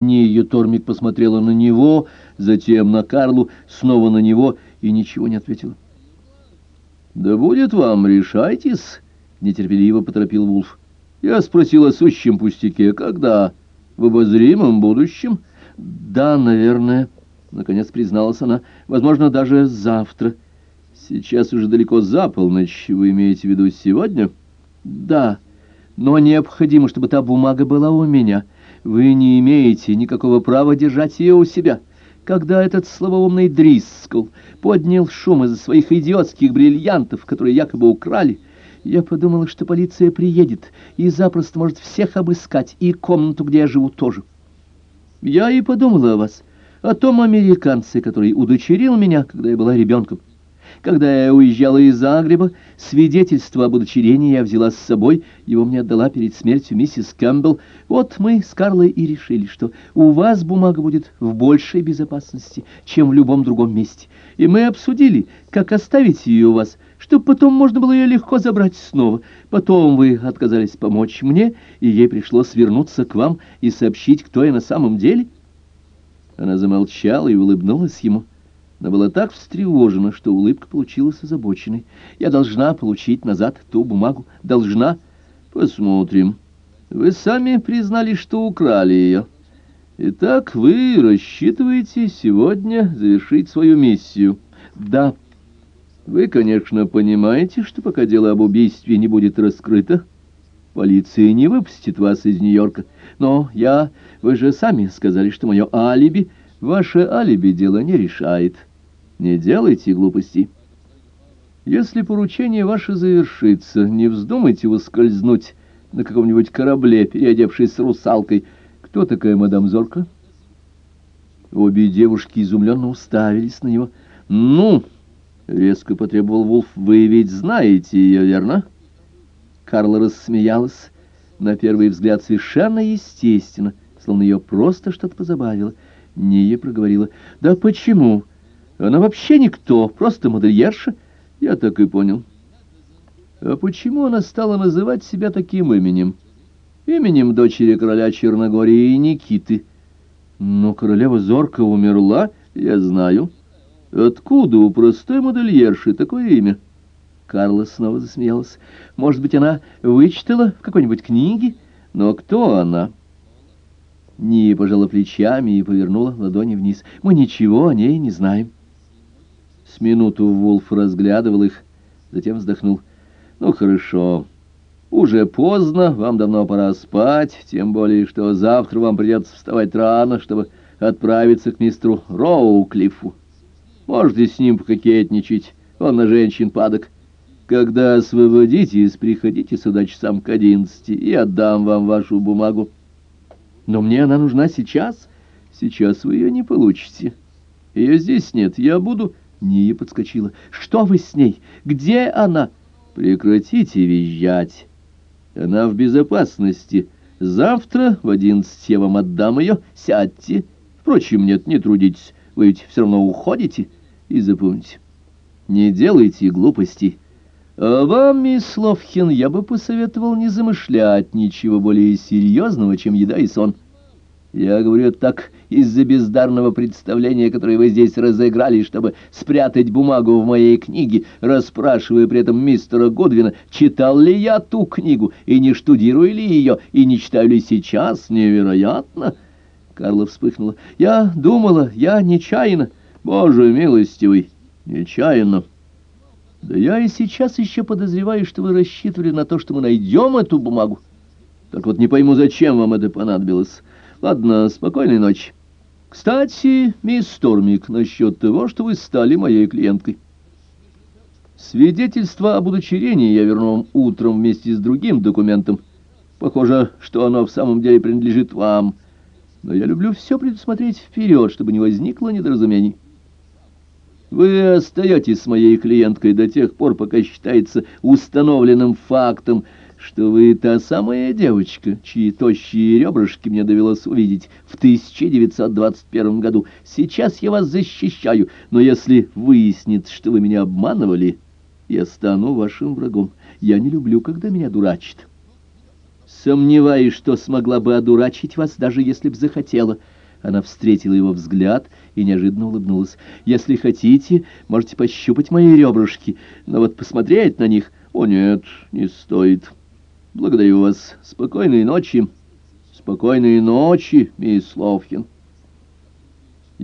Ния Тормик посмотрела на него, затем на Карлу, снова на него и ничего не ответила. «Да будет вам, решайтесь», — нетерпеливо поторопил Вулф. «Я спросил о сущем пустяке. Когда? В обозримом будущем?» «Да, наверное», — наконец призналась она. «Возможно, даже завтра». «Сейчас уже далеко за полночь. Вы имеете в виду сегодня?» «Да, но необходимо, чтобы та бумага была у меня». Вы не имеете никакого права держать ее у себя. Когда этот слабоумный Дрискл поднял шум из-за своих идиотских бриллиантов, которые якобы украли, я подумала, что полиция приедет и запросто может всех обыскать, и комнату, где я живу, тоже. Я и подумала о вас, о том американце, который удочерил меня, когда я была ребенком. Когда я уезжала из Загреба, свидетельство об удочерении я взяла с собой, его мне отдала перед смертью миссис Кэмпбелл. Вот мы с Карлой и решили, что у вас бумага будет в большей безопасности, чем в любом другом месте. И мы обсудили, как оставить ее у вас, чтобы потом можно было ее легко забрать снова. Потом вы отказались помочь мне, и ей пришлось вернуться к вам и сообщить, кто я на самом деле. Она замолчала и улыбнулась ему но была так встревожена, что улыбка получилась озабоченной. «Я должна получить назад ту бумагу. Должна. Посмотрим. Вы сами признали, что украли ее. Итак, вы рассчитываете сегодня завершить свою миссию?» «Да». «Вы, конечно, понимаете, что пока дело об убийстве не будет раскрыто, полиция не выпустит вас из Нью-Йорка. Но я... Вы же сами сказали, что мое алиби... Ваше алиби дело не решает». Не делайте глупостей. Если поручение ваше завершится, не вздумайте выскользнуть на каком-нибудь корабле, переодевшись русалкой. Кто такая мадам Зорка? Обе девушки изумленно уставились на него. «Ну!» — резко потребовал Вулф. «Вы ведь знаете ее, верно?» Карла рассмеялась. На первый взгляд совершенно естественно, словно ее просто что-то позабавило. Ния проговорила. «Да почему?» Она вообще никто, просто модельерша. Я так и понял. А почему она стала называть себя таким именем? Именем дочери короля Черногории Никиты. Но королева Зорка умерла, я знаю. Откуда у простой модельерши такое имя? Карла снова засмеялась. Может быть, она вычитала в какой-нибудь книге? Но кто она? Ния пожала плечами и повернула ладони вниз. Мы ничего о ней не знаем. Минуту Вулф разглядывал их, затем вздохнул. «Ну, хорошо. Уже поздно, вам давно пора спать, тем более, что завтра вам придется вставать рано, чтобы отправиться к мистеру Роуклифу. Можете с ним пококетничать, он на женщин падок. Когда освободитесь, приходите сюда часам к одиннадцати, и отдам вам вашу бумагу. Но мне она нужна сейчас. Сейчас вы ее не получите. Ее здесь нет, я буду... Ния подскочила. «Что вы с ней? Где она?» «Прекратите визжать. Она в безопасности. Завтра в одиннадцать я вам отдам ее. Сядьте. Впрочем, нет, не трудитесь. Вы ведь все равно уходите. И запомните, не делайте глупостей. А вам, мисс Ловхин, я бы посоветовал не замышлять ничего более серьезного, чем еда и сон». Я говорю так из-за бездарного представления, которое вы здесь разыграли, чтобы спрятать бумагу в моей книге, расспрашивая при этом мистера Годвина, читал ли я ту книгу, и не штудирую ли ее, и не читаю ли сейчас. Невероятно!» Карла вспыхнула. «Я думала, я нечаянно. Боже милостивый, нечаянно!» «Да я и сейчас еще подозреваю, что вы рассчитывали на то, что мы найдем эту бумагу. Так вот не пойму, зачем вам это понадобилось». Ладно, спокойной ночи. Кстати, мисс Стормик, насчет того, что вы стали моей клиенткой. Свидетельство об удочерении я верну вам утром вместе с другим документом. Похоже, что оно в самом деле принадлежит вам. Но я люблю все предусмотреть вперед, чтобы не возникло недоразумений. Вы остаетесь с моей клиенткой до тех пор, пока считается установленным фактом, что вы та самая девочка, чьи тощие ребрышки мне довелось увидеть в 1921 году. Сейчас я вас защищаю, но если выяснится, что вы меня обманывали, я стану вашим врагом. Я не люблю, когда меня дурачат». Сомневаюсь, что смогла бы одурачить вас, даже если б захотела. Она встретила его взгляд и неожиданно улыбнулась. «Если хотите, можете пощупать мои ребрышки, но вот посмотреть на них... О, нет, не стоит. Благодарю вас. Спокойной ночи». «Спокойной ночи, мисс Ловхин».